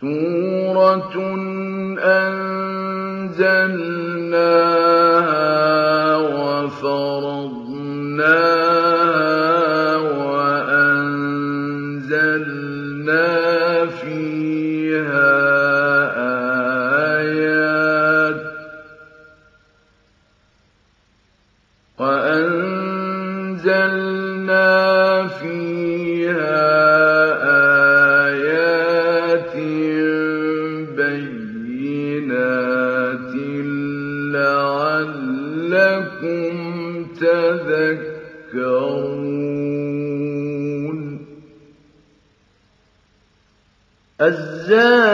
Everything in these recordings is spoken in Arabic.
سُورَةٌ أَنزَلْنَاهَا الزَّانِيَةُ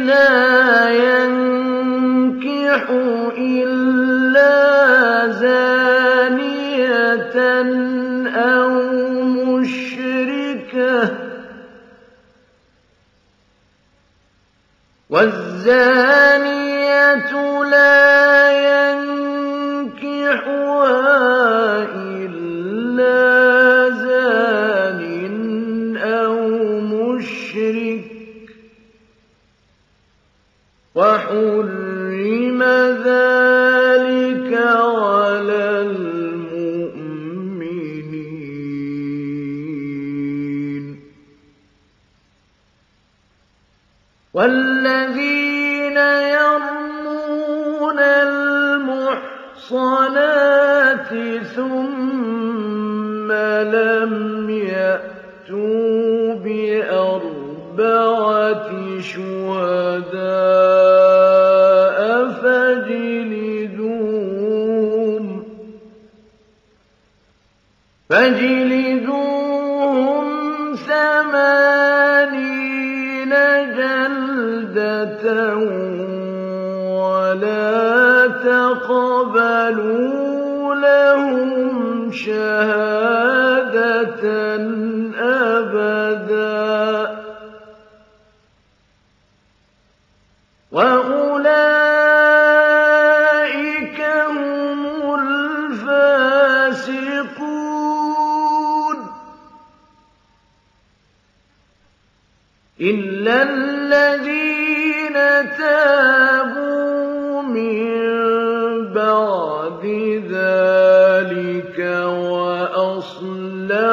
لَا يَنكِحُ إِلَّا زَانِيَةً أَوْ مُشْرِكَةً ۚ. وَالزَّانِيَةُ لَا يَنكِحُهَا الْمُحْصَنَاتِ ثُمَّ لَمْ يَأْتُوا بِأَرْبَعَةِ شُهَدَاءَ فَاجْلِدُوهُمْ ثَمَانِينَ جَلْدَةً وَلَا تَقْبَلُوا لَهُمْ شَهَادَةً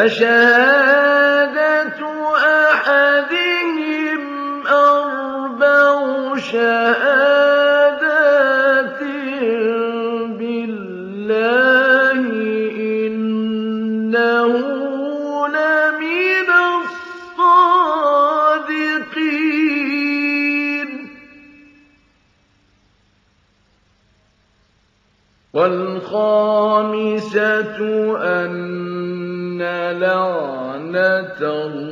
فشهادة أحدهم أربع شهادات بالله إنه لمن الصادقين. والخامسة أن تَرَى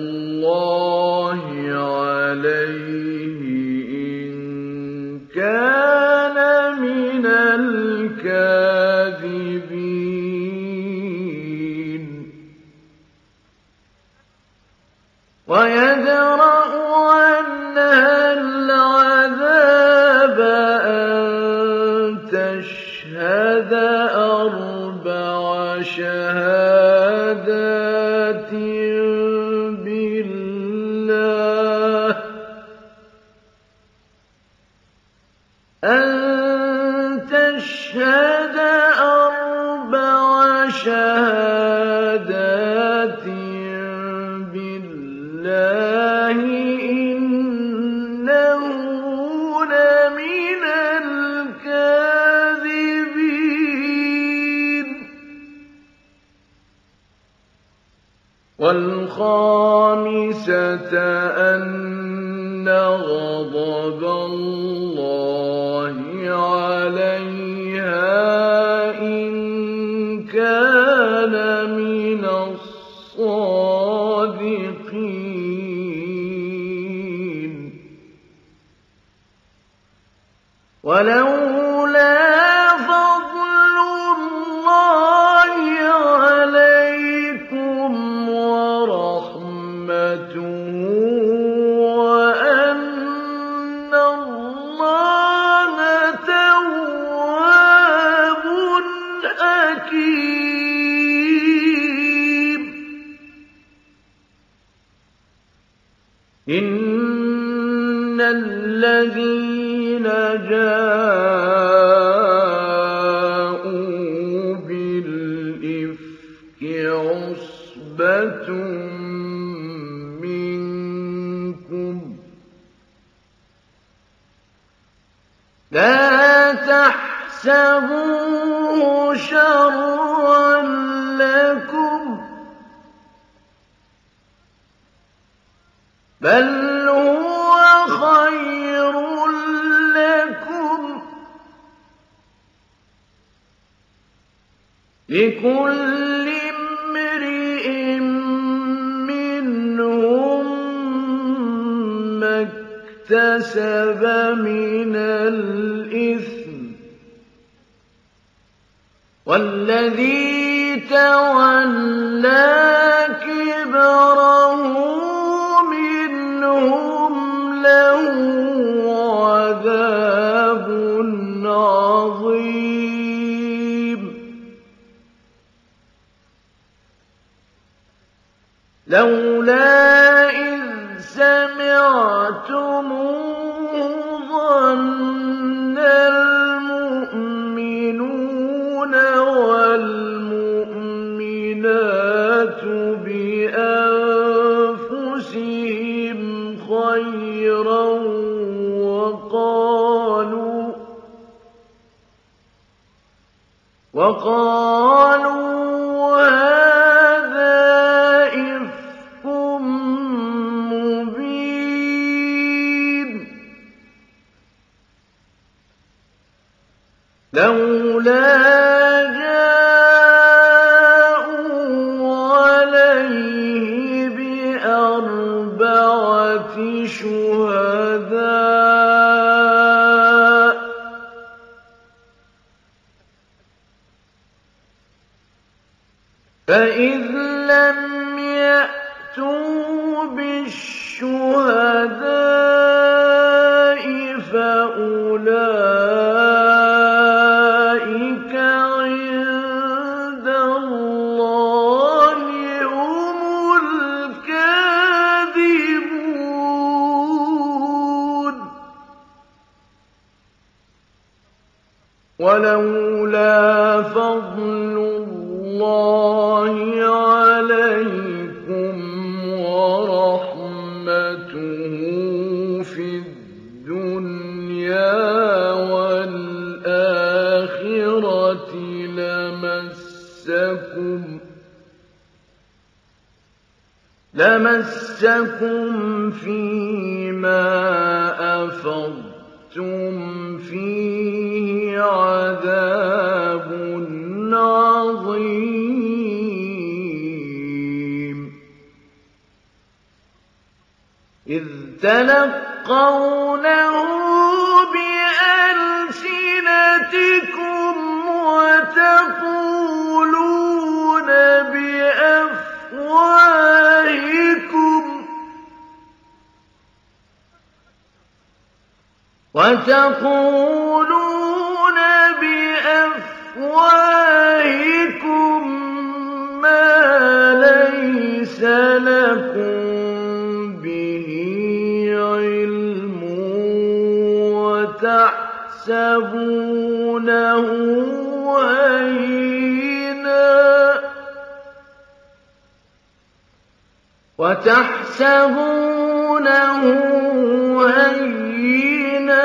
والخامسة أن غضب الله بل هو خير لكم لكل امرئ منهم ما اكتسب من الإثم والذي تولى كبره لولا إذ سمعتم وتقولون بأفواهكم ما ليس لكم به علم وتحسبونه وتحسبونه هينا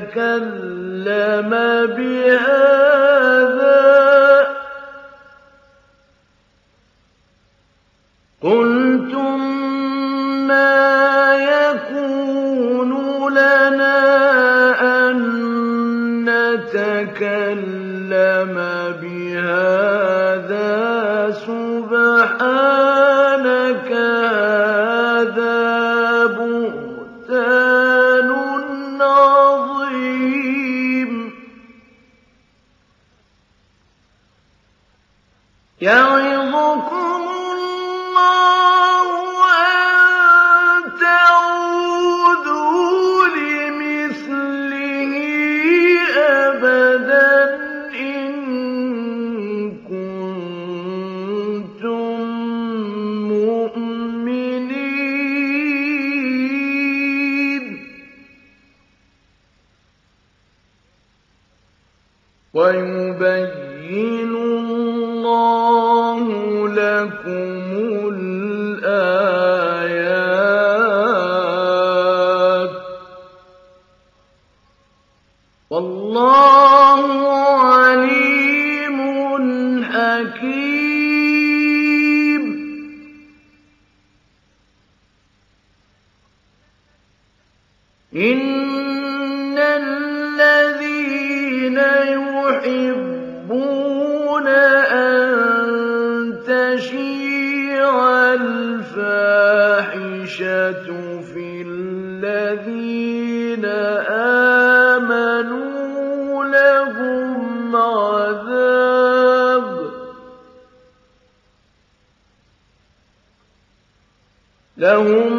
تكلم بهذا. قلتم ما يكون لنا أن نتكلم بهذا. ويبين اللَّهُ لَكُمُ لهم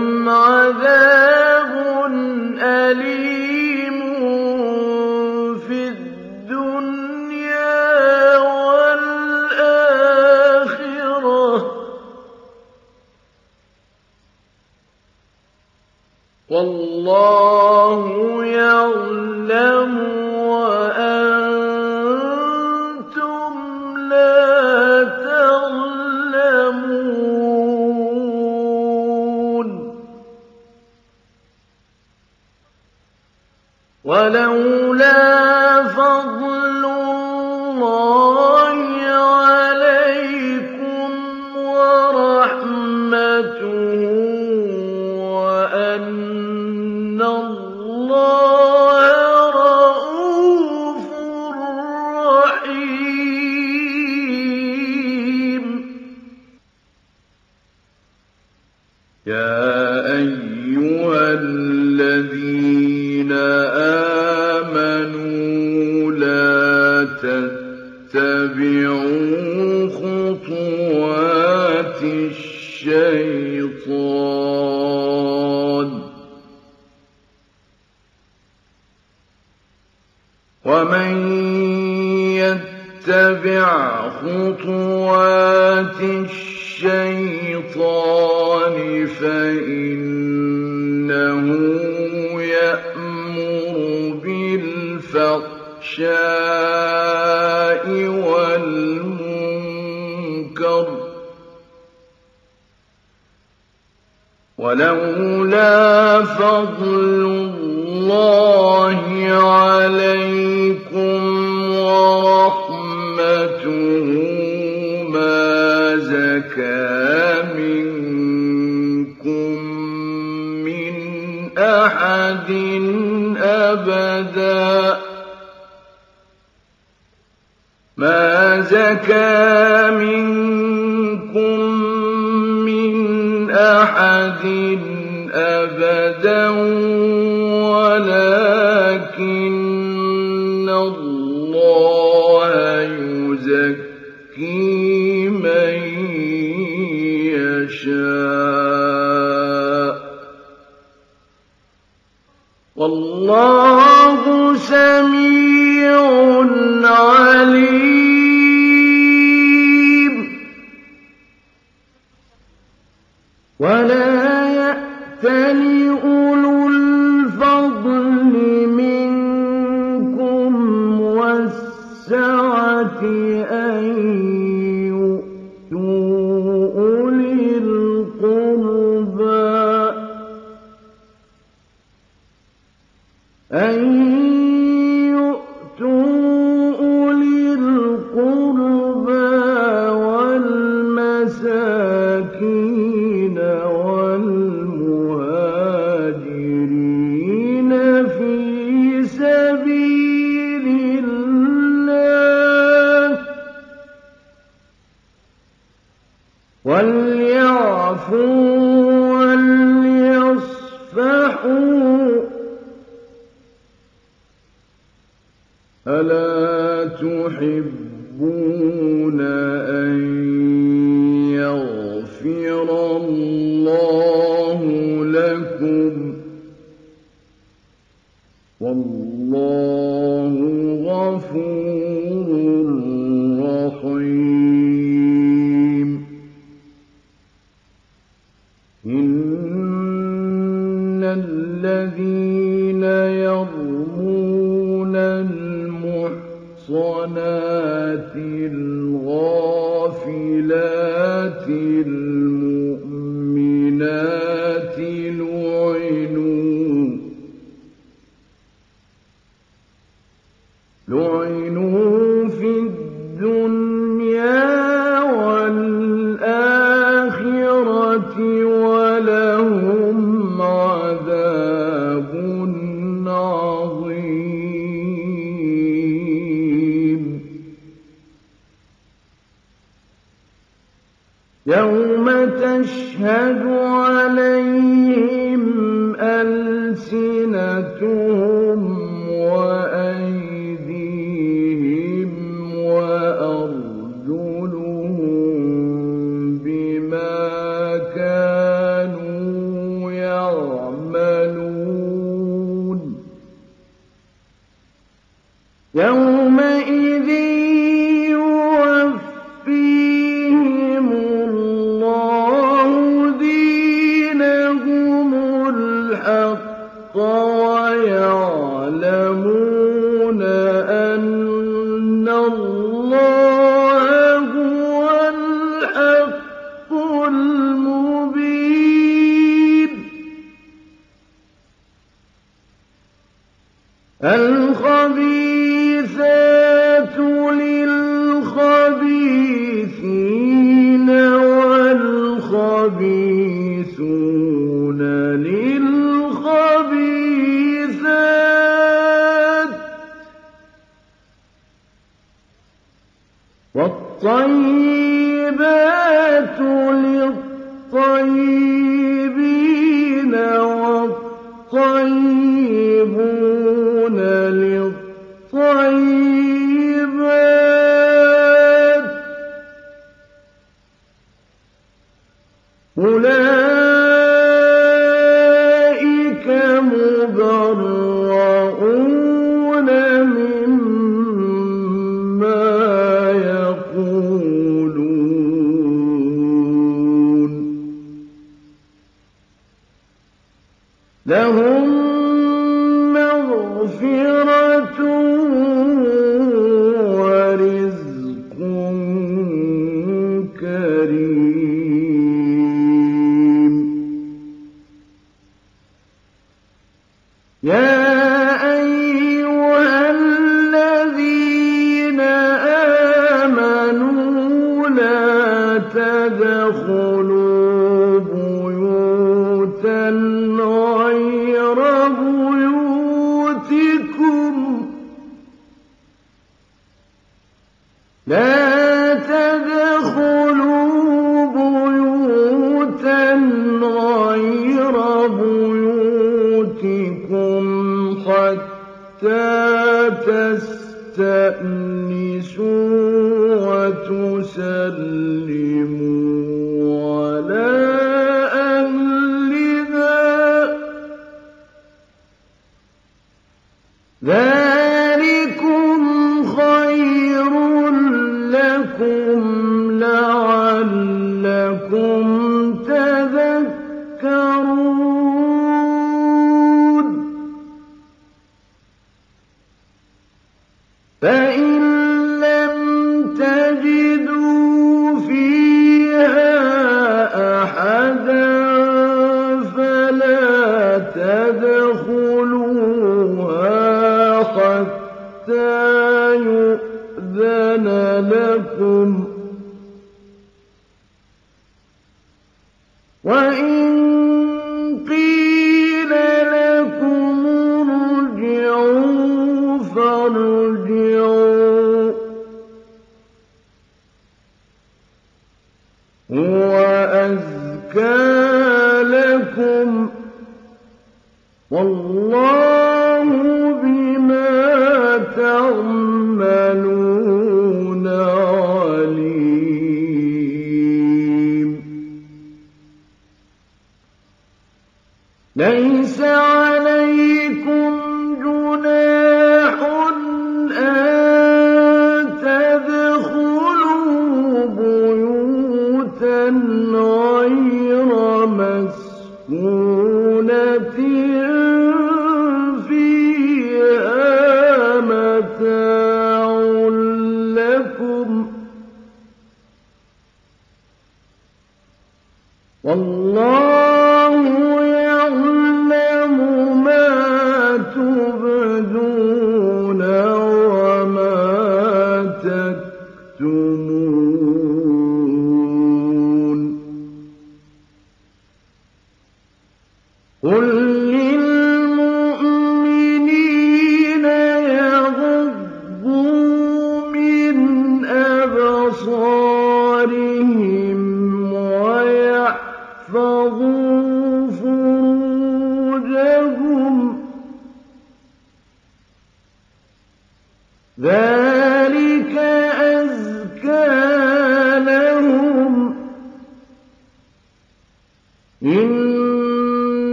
الشيطان. ومن يتبع خطوات وَلَوْلَا فَضْلُ اللَّهِ عَلَيْكُمْ وَرَحْمَتُهُ مَا زَكَىٰ مِنكُم مِّنْ أَحَدٍ أَبَدًا. ما زكى من والله سميع عليم. ولا وليعفوا وليصفحوا ألا تحبون النبي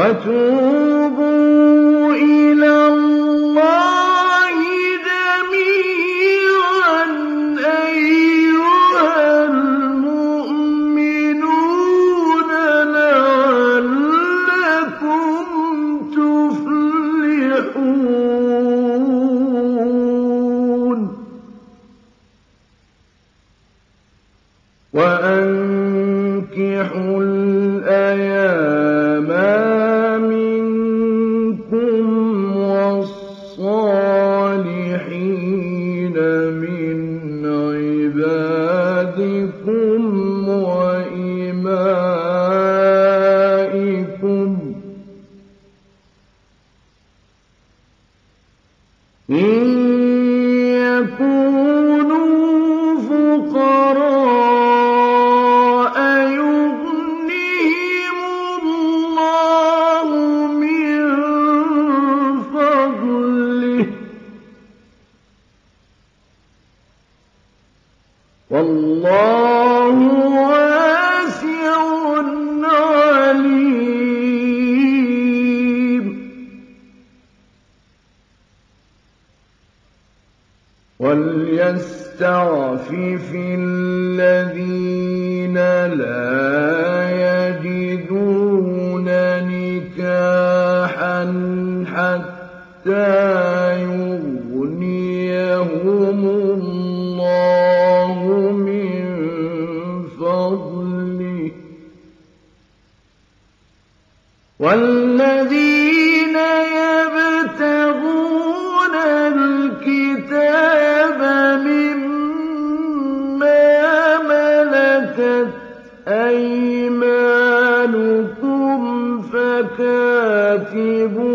وَتُوبُوا فَكَاتِبُوهُمْ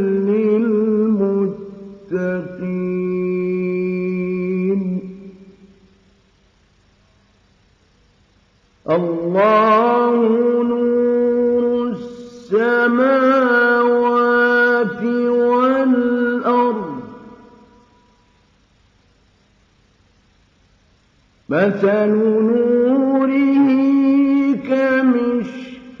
للمتقين. الله نور السماوات والأرض. مثل نوره كمشكاه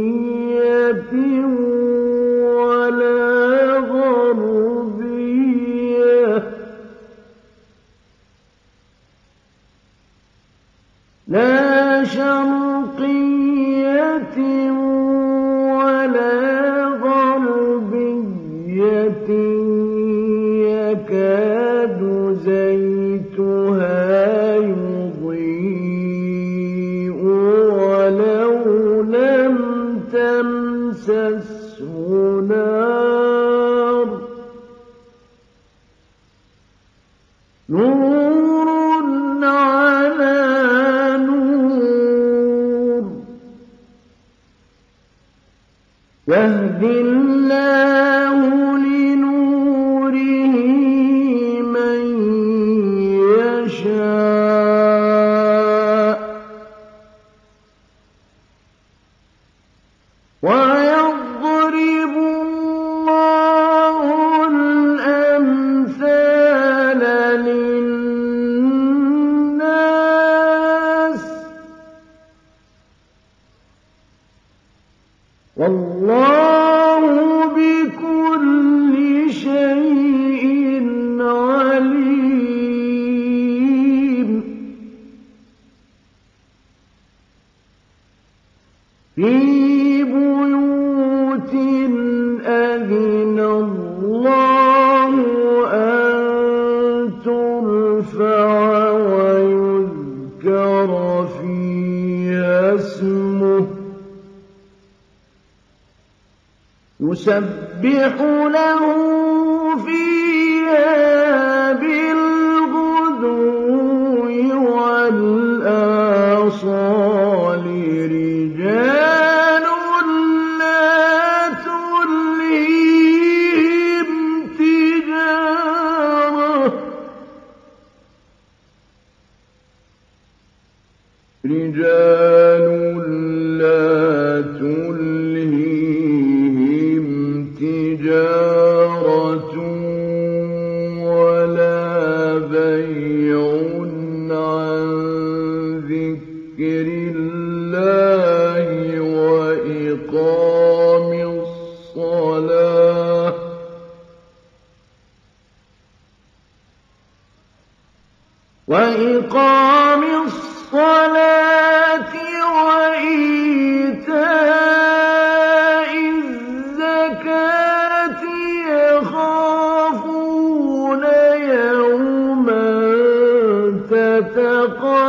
يهدي الله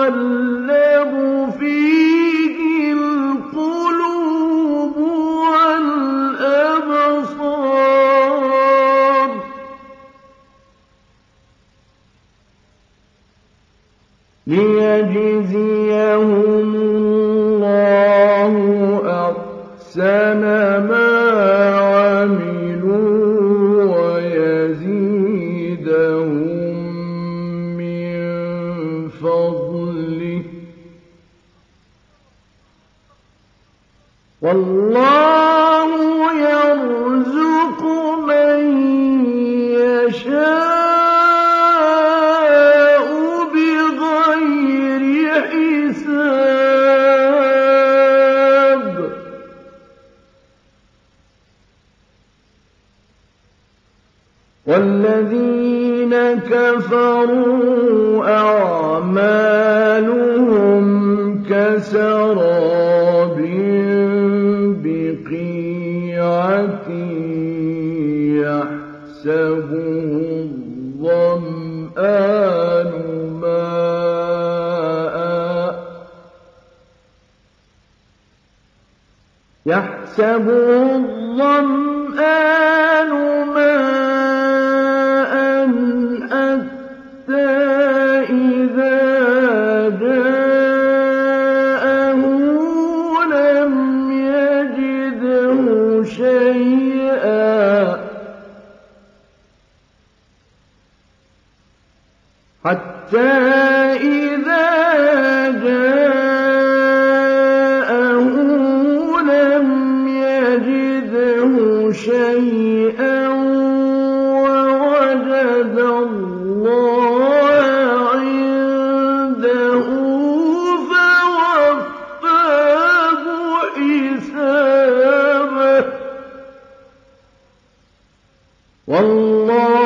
ضل والله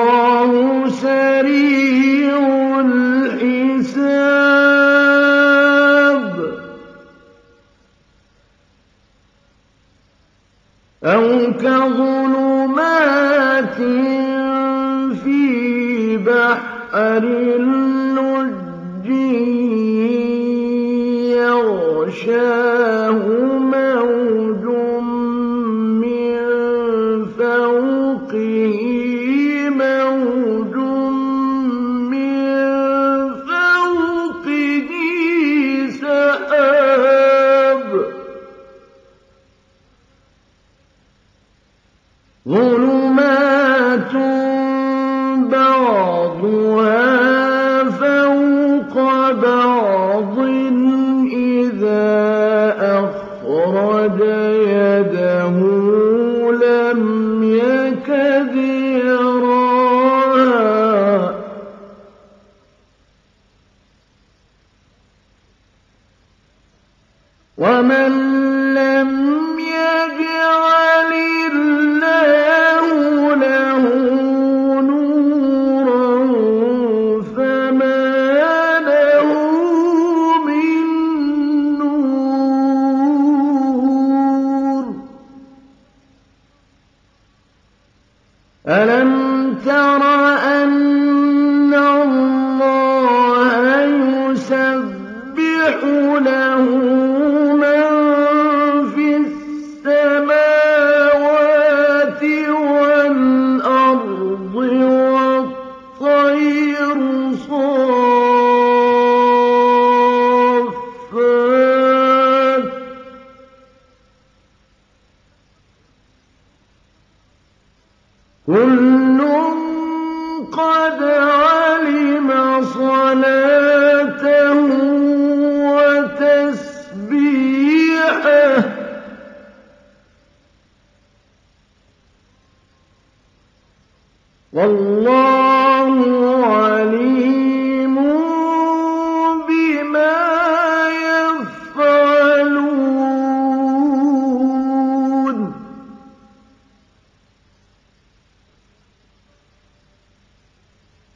والله عليم بما يفعلون.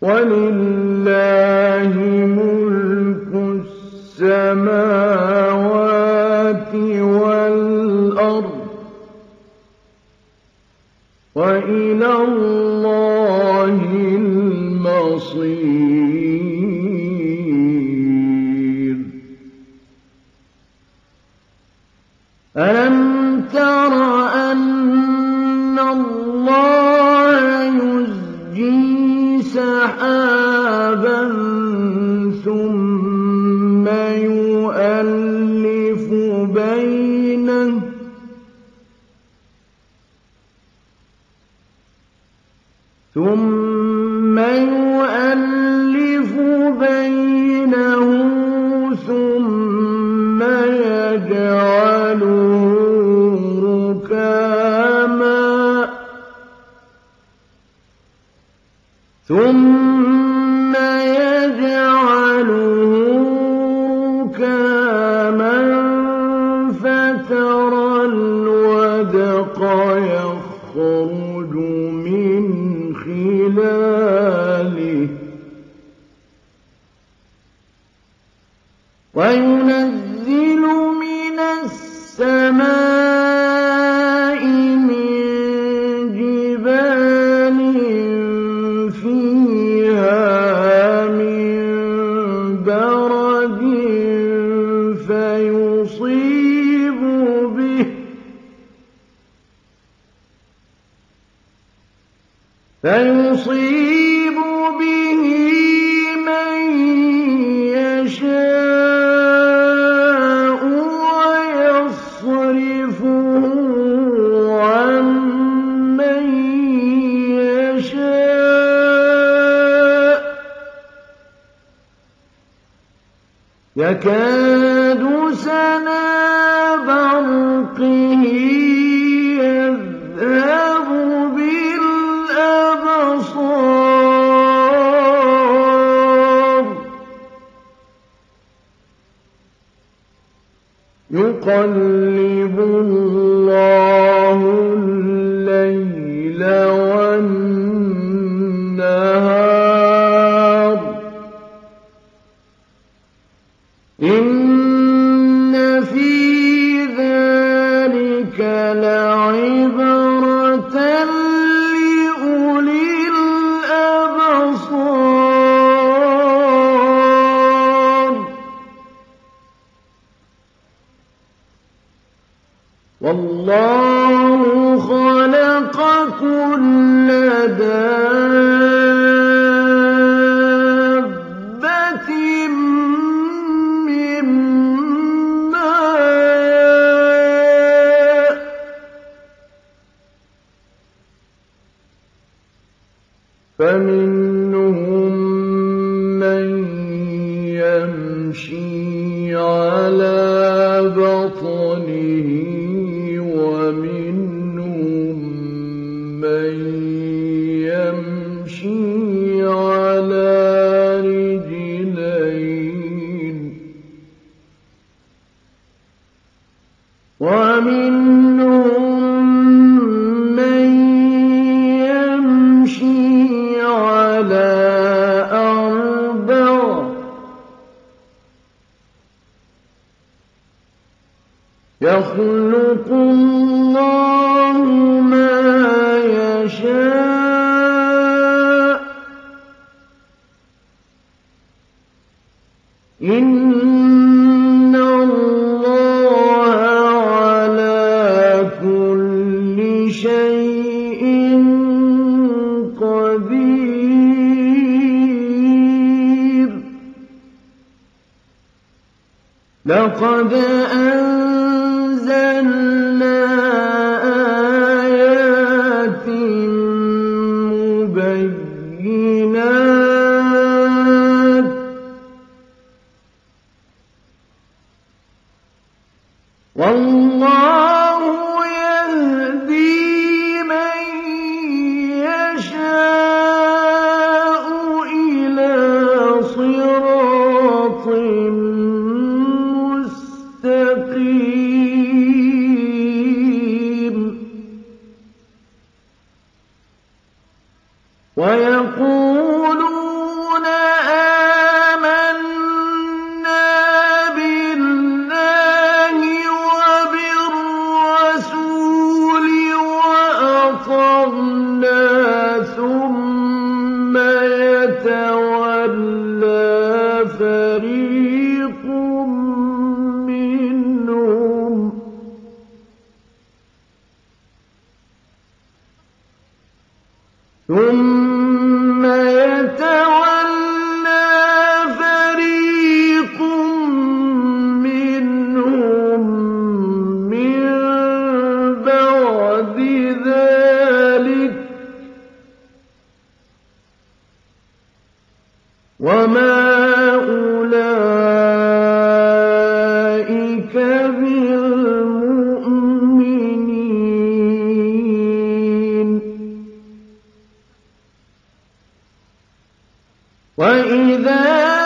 ولله فيصيب به من يشاء ويصرفه عن من يشاء. يكاد يقلب يخلق الله ما يشاء. إن الله على كل شيء قدير. لقد إِذَا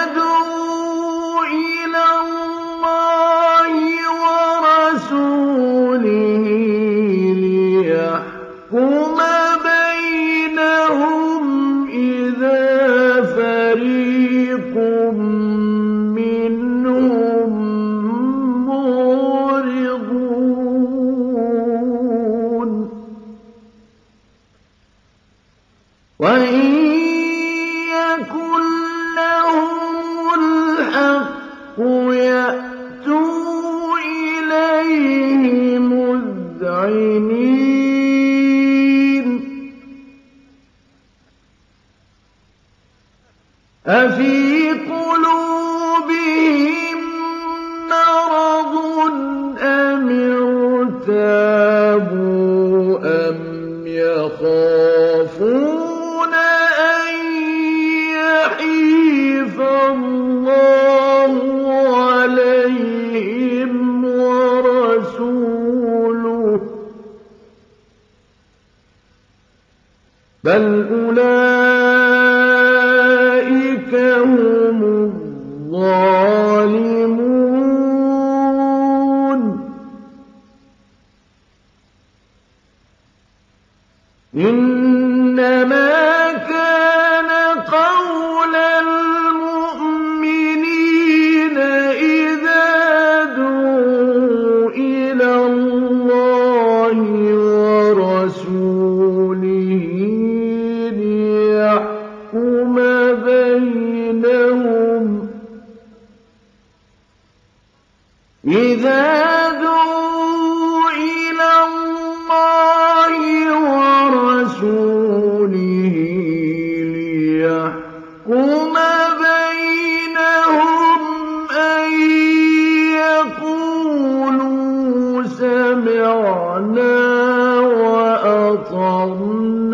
وَأَطَعْنَا ۖ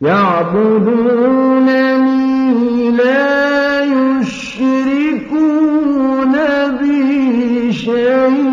يعبدونني لا يشركون بي شيئا.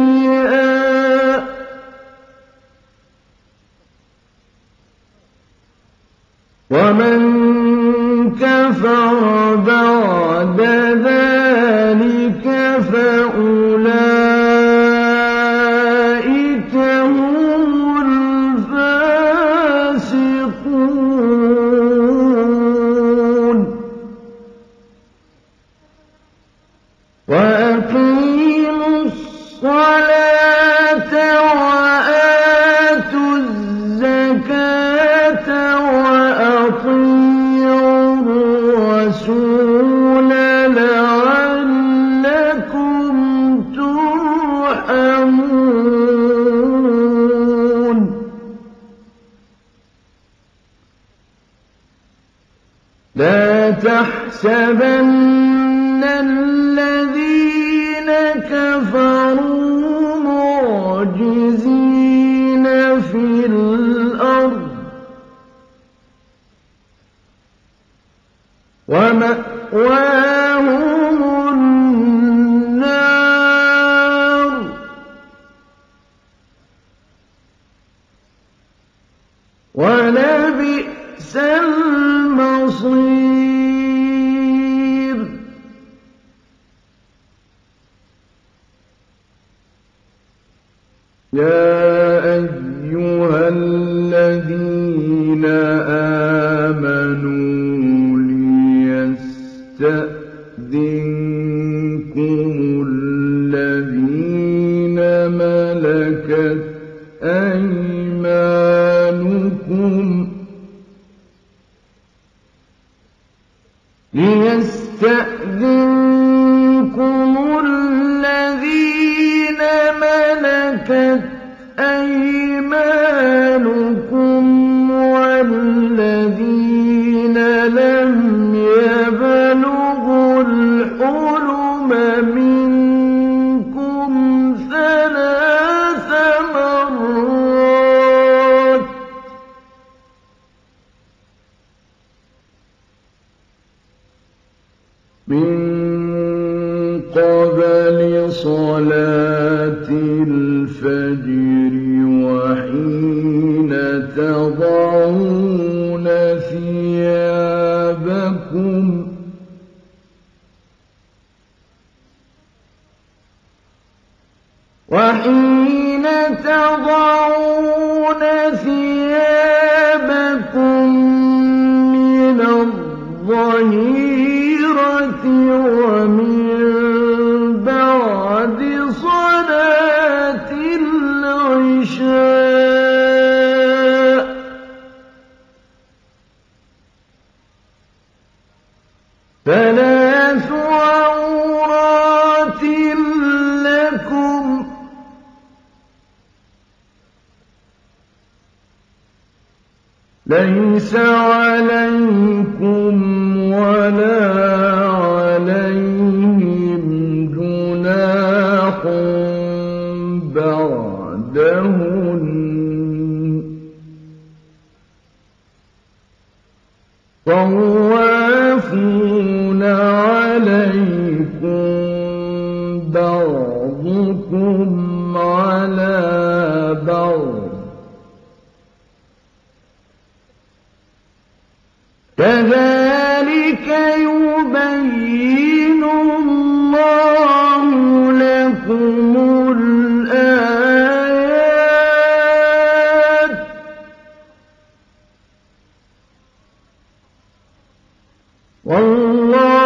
والله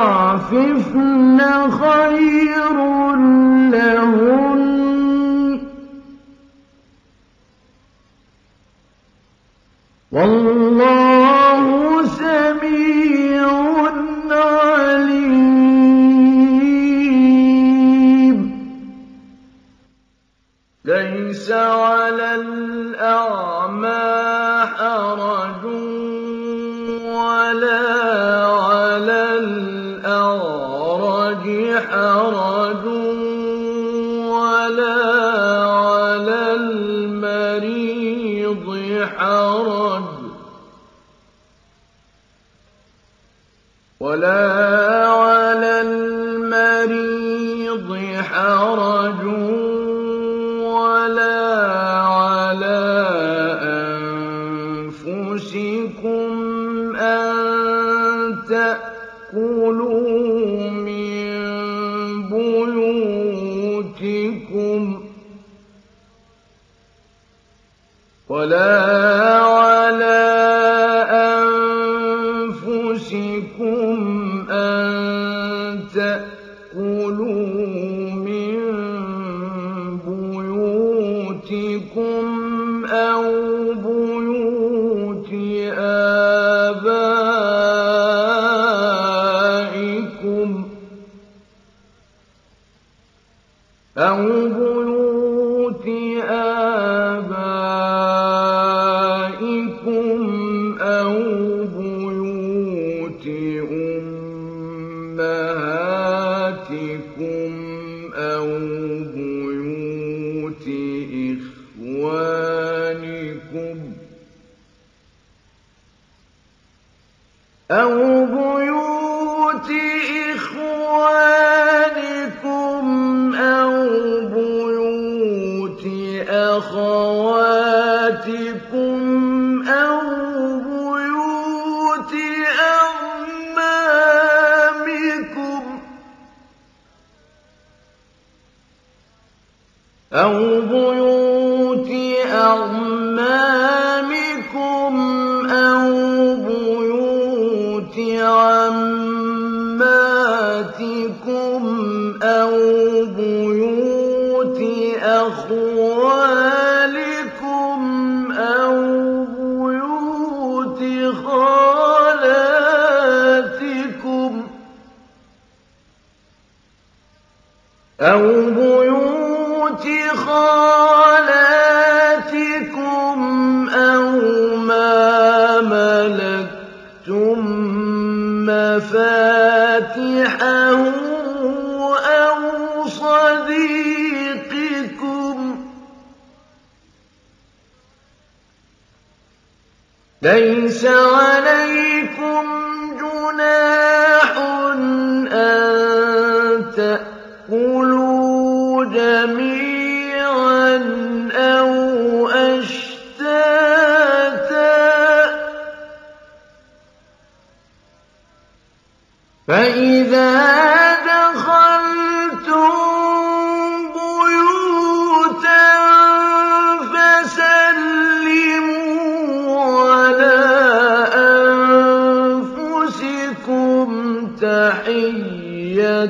يستعففن خير أو بيوت أَوْ بُيُوتِ خَالَاتِكُمْ أَوْ مَا مَلَكْتُم مَّفَاتِحَهُ أَوْ صَدِيقِكُمْ ۚ لَيْسَ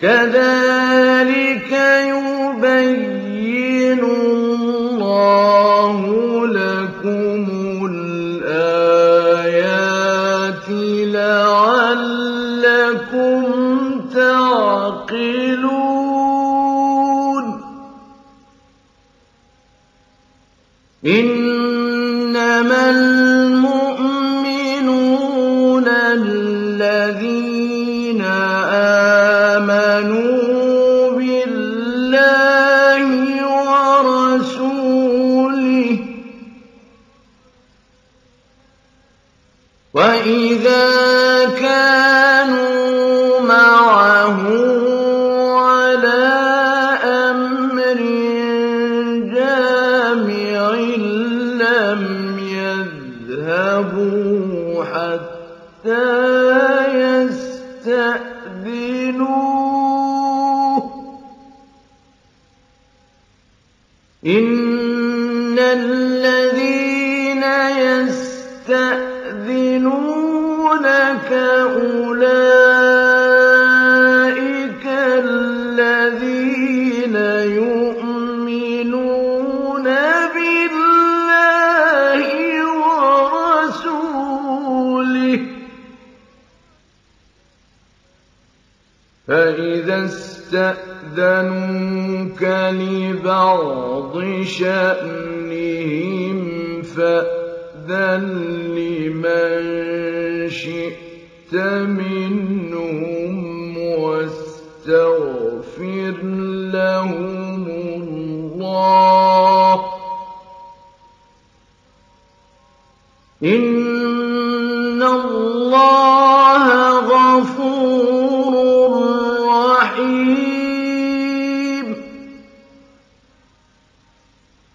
كذلك بعض شأنهم فأتوا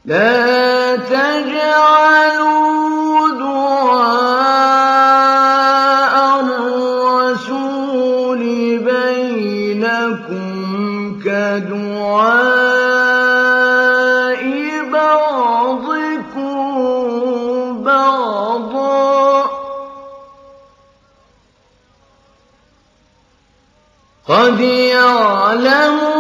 لا تجعلوا دعاء الرسول بينكم كدعاء بعضكم بعضا. قد يعلم